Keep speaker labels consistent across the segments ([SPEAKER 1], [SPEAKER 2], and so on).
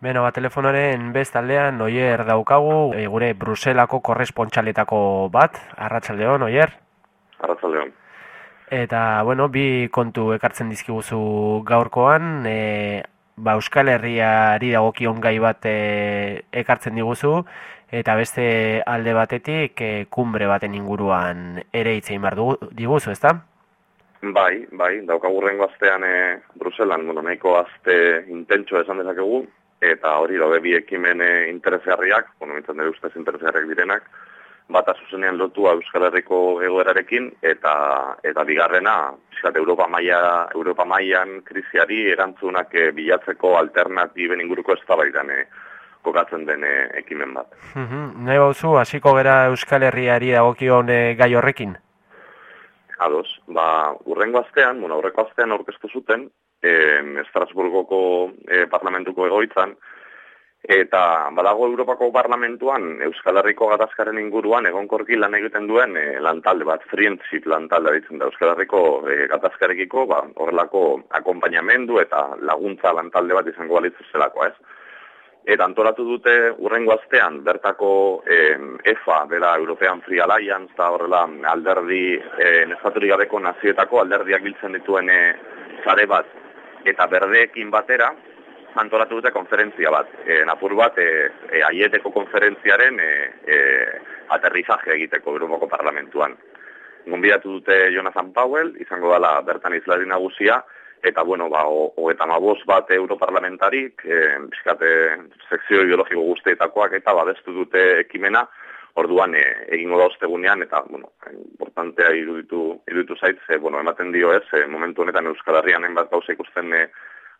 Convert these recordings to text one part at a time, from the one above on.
[SPEAKER 1] Beno, ba, telefonoren bestaldean, oier daukagu, e, gure Bruselako korrespontxaletako bat, arratsaldeon oier?
[SPEAKER 2] Arratxaldeon.
[SPEAKER 1] Eta, bueno, bi kontu ekartzen dizkiguzu gaurkoan, e, ba, Euskal Herriari dagokion gai bat e, ekartzen diguzu, eta beste alde batetik e, kumbre baten inguruan ere itzein behar diguzu, ezta?
[SPEAKER 2] Bai, bai, daukagurrengo astean e, Bruselan, bueno, nahiko azte intentxo esan dezakegu, eta hori daude bi ekimen interesgarriak, bueno, mintzen dira ustez interesgarriak direnak, bata zuzenean lotua Euskal Herriko egoerarekin eta eta bigarrena, fiskat Europa maila Europa mailan krisiari erantzunak e, bilatzeko alternatiben inguruko eztabaidan e, kokatzen den e, ekimen bat.
[SPEAKER 1] Mhm. Nahi bauzu hasiko gera Euskal Herriari dagokion e, gai horrekin.
[SPEAKER 2] Ados, ba, urrengo astean, bueno, aurreko astean aurkeztu zuten, eh, Estrasburgoko eh, parlamentuko egoitzan, eta badago Europako parlamentuan Euskal Herriko gatazkaren inguruan egonkorki lan egiten duen eh, lantalde bat, friendship lantalde ditzen da. Euskal Herriko eh, gatazkarekiko, ba, horrelako akompainamendu eta laguntza lantalde bat izango balitzu zelako, ez? Eta antolatu dute urrengo astean, bertako eh, EFA, dela European Free Alliance, eta horrela alderdi, eh, gabeko nazietako alderdiak biltzen dituen eh, zare bat, eta berdeekin batera, antolatu dute konferentzia bat. E, napur bat, e, e, aieteko konferentziaren e, e, aterrizaje egiteko Europako parlamentuan. Gonbidatu dute Jonathan Powell, izango dela bertan izlari nagusia, eta bueno, ba, hogeta maboz bat europarlamentarik, e, bizkate sekzio ideologiko guztietakoak, eta babestu dute ekimena, orduan e, egingo da ostegunean, eta, bueno, importantea iruditu, iruditu zait, ze, bueno, ematen dio ez, e, momentu honetan Euskal Herrian enbat gauza ikusten e,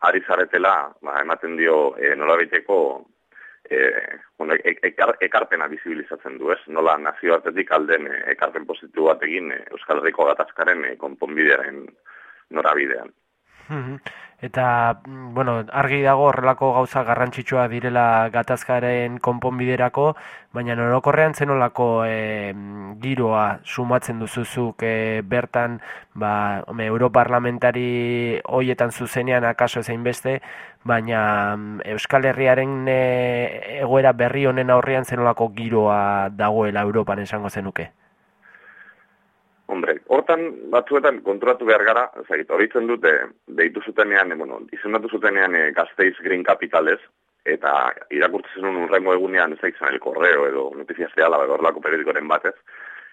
[SPEAKER 2] ari zaretela, ba, ematen dio e, nola baiteko, e, bueno, e, ekar, ekarpena bizibilizatzen du, ez? Nola nazioartetik alden e, ekarpen pozitu bat egin e, Euskal Herriko gatazkaren e, konponbidearen norabidean.
[SPEAKER 1] Eta, mm, bueno, argi dago horrelako gauza garrantzitsua direla gatazkaren konponbiderako, baina norokorrean zenolako e, giroa sumatzen duzuzuk e, bertan, ba, ome, europarlamentari hoietan zuzenean akaso ezein beste, baina mm, Euskal Herriaren e, egoera berri honen aurrean zenolako giroa dagoela Europan esango zenuke?
[SPEAKER 2] Hombre, hortan batzuetan kontrolatu behar gara, zait, horitzen dute, deitu zutenean, e, bueno, izendatu zutenean e, gazteiz green capitalez, eta irakurtzen zuen urrengo egunean, ez el correo edo notiziaztea la horrelako periodikoren batez,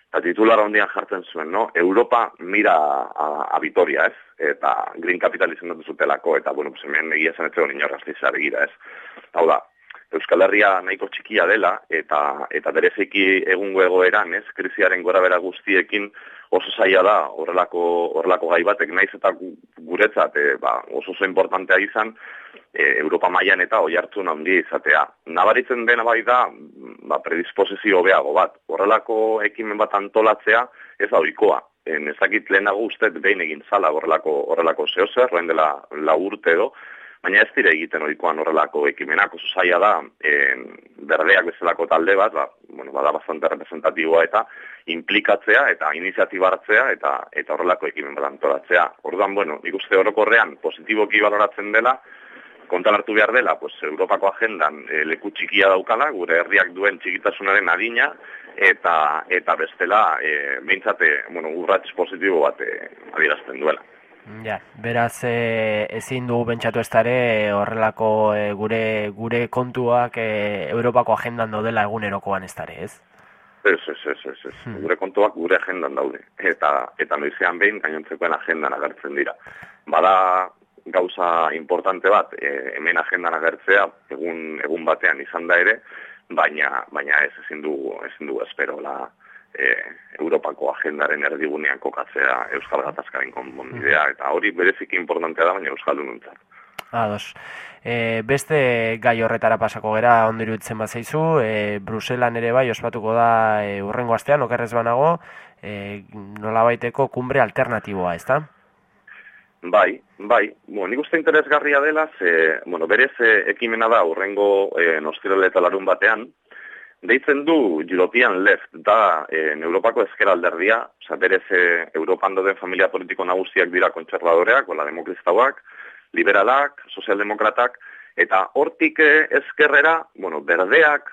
[SPEAKER 2] eta titulara hondian jartzen zuen, no? Europa mira a, a Vitoria, ez? Eta green capital izendatu zutelako, eta, bueno, pues hemen egia zen etxego niño egira, ez? Hau da, Euskal Herria nahiko txikia dela eta eta bereziki egungo egoeran, ez, krisiaren gorabera guztiekin oso zaila da horrelako horrelako gai batek naiz eta guretzat e, ba, oso oso importantea izan e, Europa mailan eta oi hartzun handi izatea. Nabaritzen dena bai da ba, predisposizio hobeago bat. Horrelako ekimen bat antolatzea ez da ohikoa. En ezakit lehenago ustet behin egin zala horrelako horrelako zehozer, dela la urte edo, baina ez dire egiten ohikoan horrelako ekimenak oso zaila da e, berdeak bezalako talde bat, ba, bueno, bada bastante representatiboa eta implikatzea eta iniziatiba hartzea eta eta horrelako ekimen bat antolatzea. Orduan, bueno, nik uste orokorrean positiboki baloratzen dela, kontan hartu behar dela, pues, Europako agendan e, leku txikia daukala, gure herriak duen txikitasunaren adina, eta eta bestela, e, behintzate, bueno, urratz positibo bat e, adierazten duela.
[SPEAKER 1] Ja, beraz e, ezin du bentsatu ez dare horrelako e, gure gure kontuak e, Europako agendan daudela egunerokoan ez dare, ez?
[SPEAKER 2] Ez, ez, ez, ez, ez. Hmm. Gure kontuak gure agendan daude. Eta, eta noizean behin gainontzekoen agendan agertzen dira. Bada gauza importante bat, e, hemen agendan agertzea, egun, egun batean izan da ere, baina, baina ez ezin du, ezin du espero la, e, Europako agendaren erdigunean kokatzea Euskal Gatazkaren konbondidea, mm. eta hori berezik importantea da, baina Euskal Dununtzat.
[SPEAKER 1] Ados. E, beste gai horretara pasako gera ondiru itzen bat zeizu, e, Bruselan ere bai ospatuko da e, urrengo astean, okerrez banago, e, nola baiteko kumbre alternatiboa, ez da?
[SPEAKER 2] Bai, bai. Bueno, nik uste interesgarria dela, ze, bueno, berez ekimena da urrengo e, nostiroleta larun batean, Deitzen du European Left da en Europako ezker alderdia, oza, berez e, Europan doden familia politiko nagusiak dira kontserbadoreak, ola demokraztauak, liberalak, sozialdemokratak, Eta hortik eh, ezkerrera, bueno, berdeak,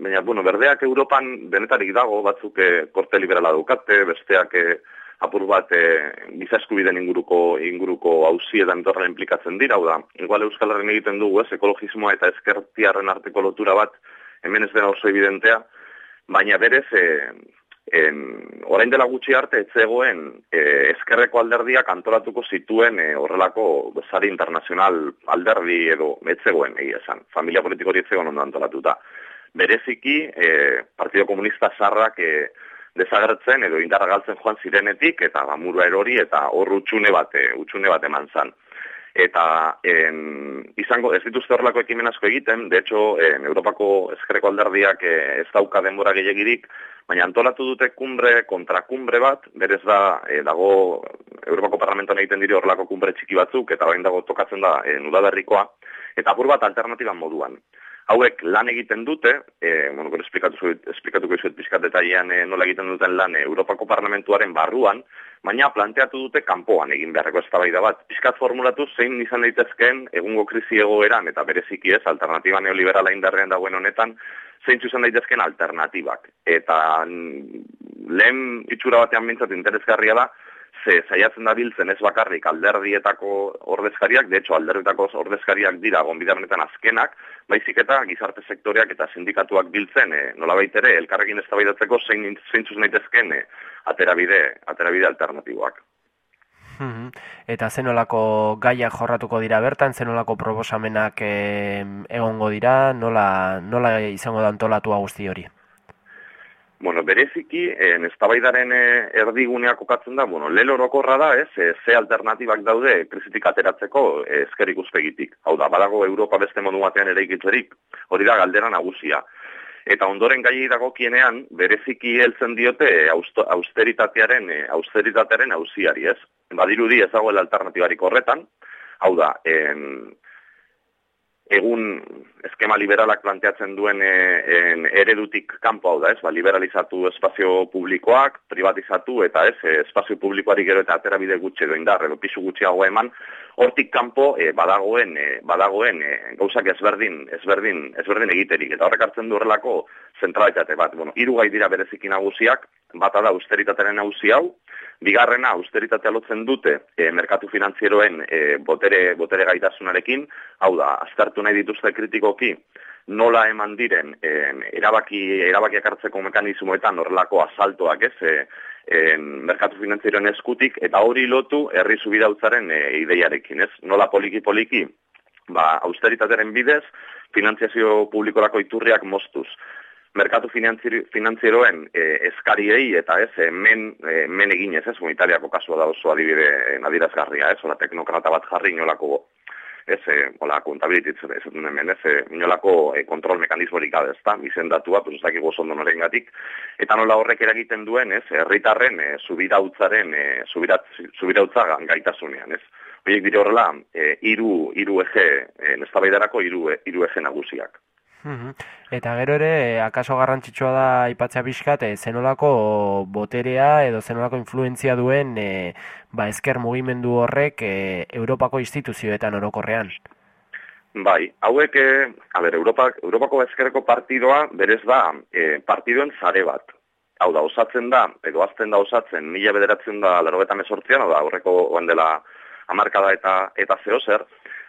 [SPEAKER 2] baina, bueno, berdeak Europan denetarik dago, batzuk eh, korte liberala dukate, besteak eh, apur bat eh, eskubiden inguruko inguruko hauzietan torren implikatzen dira, da, igual Euskal Herren egiten dugu, ez, ekologismoa eta ezkertiarren arteko lotura bat, hemen ez dena oso evidentea, baina berez, eh, en, orain dela gutxi arte etzegoen e, ezkerreko alderdiak antolatuko zituen e, horrelako bezari internazional alderdi edo etzegoen egia esan. Familia politiko hori etzegoen ondo antolatuta. Bereziki, e, Partido Komunista Zarrak e, desagertzen edo indarra galtzen joan zirenetik eta bamurua erori eta hor utxune bat, e, utxune bat eman zan eta en, izango ez dituzte horrelako ekimen asko egiten, de hecho, en, Europako ezkerreko alderdiak e, ez dauka denbora gehiagirik, baina antolatu dute kumbre kontra kumbre bat, berez da, e, dago Europako Parlamentoan egiten dire horrelako kumbre txiki batzuk, eta bain dago tokatzen da e, nudaberrikoa, eta apur bat alternatiban moduan hauek lan egiten dute, e, bueno, gero esplikatuko izuet pizkat detailean e, nola egiten duten lan e, Europako Parlamentuaren barruan, baina planteatu dute kanpoan egin beharreko eztabaida bat. Pizkat formulatu zein izan daitezkeen egungo krisi egoeran eta bereziki ez alternatiba neoliberala indarrean dagoen honetan, zein izan daitezkeen alternatibak. Eta mm, lehen itxura batean mintzat interesgarria da, ze saiatzen da biltzen ez bakarrik alderdietako ordezkariak, de hecho alderdietako ordezkariak dira gonbidarenetan azkenak, baizik eta gizarte sektoreak eta sindikatuak biltzen, e, nolabait ere elkarrekin eztabaidatzeko zein zeintzuz naitezken e, aterabide, aterabide alternatiboak.
[SPEAKER 1] Hmm. Eta zenolako gaiak jorratuko dira bertan, zenolako proposamenak egongo dira, nola, nola izango da antolatua guzti hori?
[SPEAKER 2] Bueno, bereziki, en eztabaidaren eh, erdiguneak kokatzen da, bueno, lelo orokorra da, ez, eh, ze alternatibak daude krizitik ateratzeko eh, ezker ikuspegitik. Hau da, badago Europa beste modu batean ere ikitzerik, hori da galdera nagusia. Eta ondoren gai dago kienean, bereziki heltzen diote austeritatearen, austeritatearen auziari, ez? Badirudi ez dago alternatibarik horretan, hau da, en, egun eskema liberalak planteatzen duen e, en, eredutik kanpo hau da, ez, ba, liberalizatu espazio publikoak, privatizatu eta ez, e, espazio publikoari gero eta atera bide gutxe edo indar, edo pisu gutxiago eman, hortik kanpo e, badagoen, e, badagoen e, gauzak ezberdin, ezberdin, ezberdin egiterik, eta horrek hartzen du horrelako zentralitate bat. Bueno, hiru gai dira berezikin nagusiak, bata da austeritatearen nagusi hau, Bigarrena, austeritatea lotzen dute e, merkatu finanzieroen e, botere, botere gaitasunarekin, hau da, aztertu nahi dituzte kritikoki, nola eman diren e, erabaki, erabakiak hartzeko mekanizmoetan horrelako asaltoak ez, e, merkatu finanzieroen eskutik, eta hori lotu herri subidautzaren e, ideiarekin, ez? Nola poliki-poliki, ba, austeritatearen bidez, finantziazio publikorako iturriak mostuz merkatu finanzieroen e, eskariei eta ez, e, men, e, men egin ez, ez, Italiako kasua da oso adibide nadirazgarria, ez, ola teknokrata bat jarri inolako, ez, e, ola, kontabilititz, ez, hemen, ez, inolako e, kontrol mekanismorik gabe, ez da, izendatua, pues, ez dakik gozo noren gatik, eta nola horrek eragiten duen, ez, herritarren e, subirautzaren, e, subirautza gaitasunean, ez, Horiek dire horrela, e, iru, iru eje, e, nestabaidarako iru eje nagusiak.
[SPEAKER 1] Eta gero ere, akaso garrantzitsua da aipatzea pixkat, e, zenolako boterea edo zenolako influentzia duen e, ba, ezker mugimendu horrek e, Europako instituzioetan orokorrean?
[SPEAKER 2] Bai, hauek, e, a ber, Europa, Europako ezkerreko partidoa berez da e, partidoen zare bat. Hau da, osatzen da, edo azten da osatzen, mila bederatzen da laro eta mesortzian, hau da, horreko dela amarkada eta, eta zeo zer,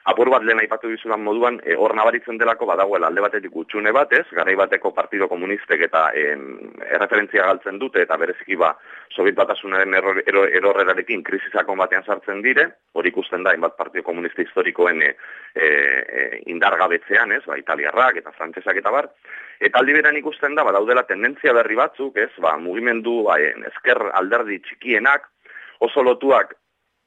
[SPEAKER 2] apur bat lehen aipatu dizudan moduan, e, hor nabaritzen delako badagoela alde batetik utxune batez, garai bateko partido komunistek eta en, erreferentzia galtzen dute, eta bereziki ba, Soviet batasunaren erorrerarekin eror, krisisako batean sartzen dire, hori ikusten da, inbat partido komunista historikoen e, e, indargabetzean, ez, ba, italiarrak eta frantsesak eta bar, eta aldi beran ikusten da, badaudela tendentzia berri batzuk, ez, ba, mugimendu, ba, en, esker alderdi txikienak, oso lotuak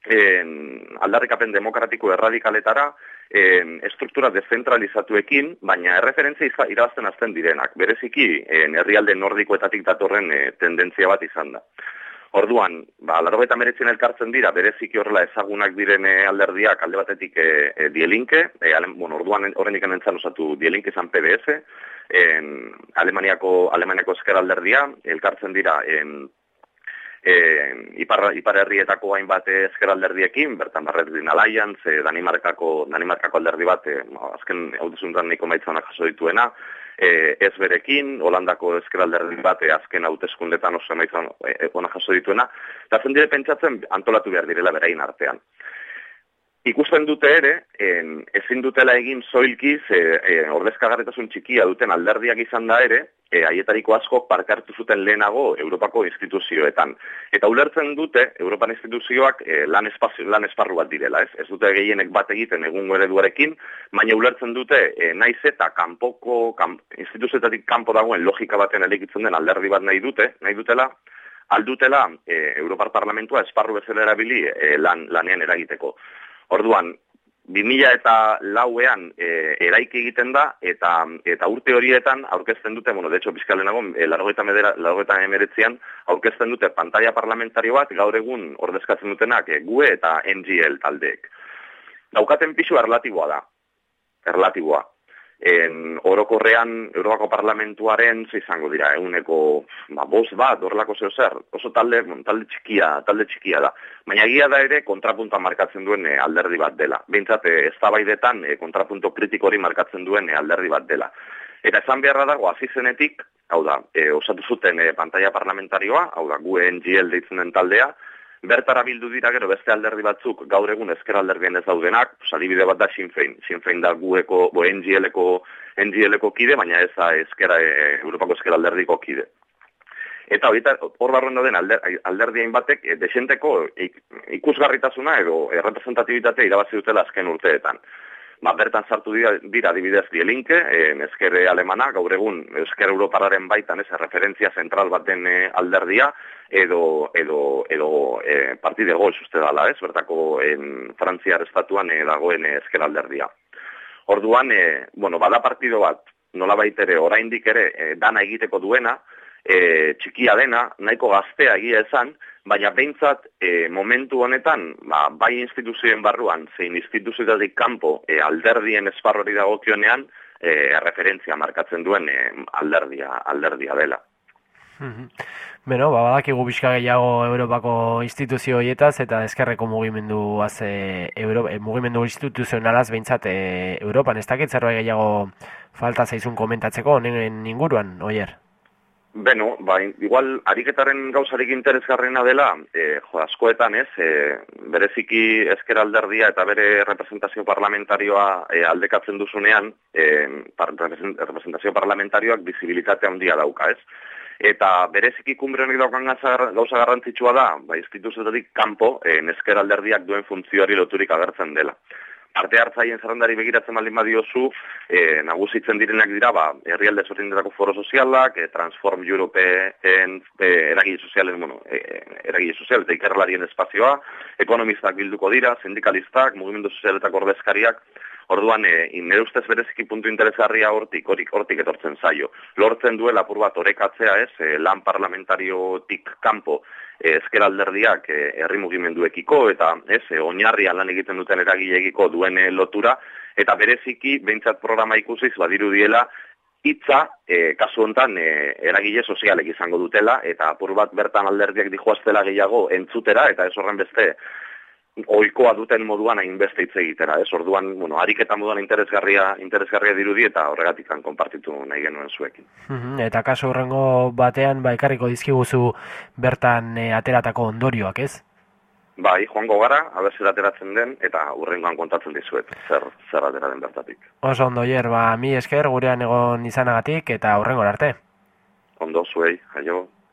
[SPEAKER 2] en, aldarrikapen demokratiko erradikaletara en, estruktura dezentralizatuekin, baina erreferentzia irabazten azten direnak, bereziki en, herrialde nordikoetatik datorren e, tendentzia bat izan da. Orduan, ba, largo eta meretzen elkartzen dira, bereziki horrela ezagunak diren e, alderdiak alde batetik e, e, dielinke, e, bueno, orduan horren ikan entzan osatu dielinke zan PBS, en, Alemaniako, Alemaniako esker alderdia, elkartzen dira en, e, ipar, ipar herrietako hainbat eskeralderdiekin, bertan barretin Alliance, e, Danimarkako, Danimarkako alderdi bat, e, azken hautezuntan niko maitzanak jaso dituena, e, ez berekin, Holandako eskeralderdi bat, e, azken hautezkundetan oso maitzan e, ona jaso dituena, eta zen dire pentsatzen antolatu behar direla berain artean. Ikusten dute ere, en, ezin dutela egin zoilkiz e, e, ordezkagarretasun txikia duten alderdiak izan da ere, e, aietariko asko parkartu zuten lehenago Europako instituzioetan. Eta ulertzen dute, Europan instituzioak e, lan, espazio, lan esparru bat direla, ez? Ez dute gehienek bat egiten egun ereduarekin, baina ulertzen dute, e, naiz eta kanpoko, kan, instituzioetatik kanpo dagoen logika baten elekitzen den alderdi bat nahi dute, nahi dutela, aldutela e, Europar Parlamentua esparru bezala erabili e, lan, lanean eragiteko. Orduan, 2000 eta lauean e, eraiki egiten da, eta eta urte horietan aurkezten dute, bueno, de hecho, bizkalenago, e, largoita, medera, largoita emeretzean, aurkezten dute pantalla parlamentario bat, gaur egun ordezkatzen dutenak, e, GUE eta NGL taldeek. Daukaten pisu erlatiboa da, erlatiboa en orokorrean Europako Parlamentuaren ze izango dira eguneko ba boz bat horrelako zeo zer. Oso talde talde txikia talde txikia da. Baina egia da ere kontrapunta markatzen duen e, alderdi bat dela. Beintzat eh, eztabaidetan e, kontrapunto kritiko hori markatzen duen alderdi bat dela. Eta esan beharra dago hasi zenetik hau da e, osatu zuten e, pantalla parlamentarioa hau da GUNGL deitzen den taldea bertara bildu dira gero beste alderdi batzuk gaur egun ezker alderdien ez daudenak, salibide bat da Sinfein, Sinfein da gueko, bo NGL-eko, NGL-eko kide, baina ez da ezkera, e, Europako ezker alderdiko kide. Eta horita, hor barruen dauden alder, alderdien batek, e, desenteko ikusgarritasuna edo errepresentatibitatea irabazi dutela azken urteetan ba, bertan sartu dira, dira adibidez dielinke, e, ezkerre alemana, gaur egun ezker europararen baitan, ez, referentzia zentral bat den e, alderdia, edo, edo, edo e, partide gol uste dala, ez, bertako en Frantziar estatuan e, dagoen ezker alderdia. Orduan, e, bueno, bada partido bat, nola baitere, oraindik ere, e, dana egiteko duena, e, txikia dena, nahiko gaztea egia esan, baina behintzat e, momentu honetan, ba, bai instituzioen barruan, zein instituzioetatik kanpo e, alderdien esparrori dagokionean, e, referentzia markatzen duen e, alderdia, alderdia dela.
[SPEAKER 1] Beno, ba, badakigu bizka gehiago Europako instituzio horietaz eta eskerreko mugimendu haze Euro, e, mugimendu instituzionalaz behintzat e, Europan. Ez dakit zerbait gehiago falta zaizun komentatzeko, honen inguruan, oier?
[SPEAKER 2] Beno, ba, igual, ariketaren gauzarik interesgarrena dela, e, jo, askoetan ez, e, bereziki ezker alderdia eta bere representazio parlamentarioa e, aldekatzen duzunean, e, par, representazio parlamentarioak bizibilitate handia dauka, ez? Eta bereziki kumbre honi daukan gauza garrantzitsua da, ba, instituzioetatik kanpo, e, ezker alderdiak duen funtzioari loturik agertzen dela arte hartzaien zerrendari begiratzen baldin badiozu, e, nagusitzen direnak dira, ba, herrialde sortinderako foro sozialak, e, Transform Europeen e, eragile sozialen, bueno, e, eragile sozial, eta ikerlarien espazioa, ekonomistak bilduko dira, sindikalistak, mugimendu sozialetako ordezkariak, Orduan, e, nire ustez bereziki puntu interesgarria hortik, horik, hortik etortzen zaio. Lortzen duela apur bat orekatzea ez, e, lan parlamentariotik kanpo e, ezker alderdiak e, herri mugimenduekiko eta ez, e, oinarria lan egiten duten eragilegiko duen e, lotura, eta bereziki, behintzat programa ikusiz, badiru diela, hitza e, kasu hontan e, eragile sozialek izango dutela, eta apur bat bertan alderdiak dijoaztela gehiago entzutera, eta ez horren beste oikoa duten moduan hainbeste hitz egitera, ez? Orduan, bueno, ariketa moduan interesgarria, interesgarria dirudi eta horregatik kan konpartitu nahi genuen zuekin.
[SPEAKER 1] eta kaso horrengo batean ba ekarriko dizkiguzu bertan e, ateratako ondorioak, ez?
[SPEAKER 2] Bai, joango gara, aber zer ateratzen den eta urrengoan kontatzen dizuet zer zer atera den bertatik.
[SPEAKER 1] Oso ondo hier, ba mi esker gurean egon izanagatik eta urrengo arte.
[SPEAKER 2] Ondo zuei, aio.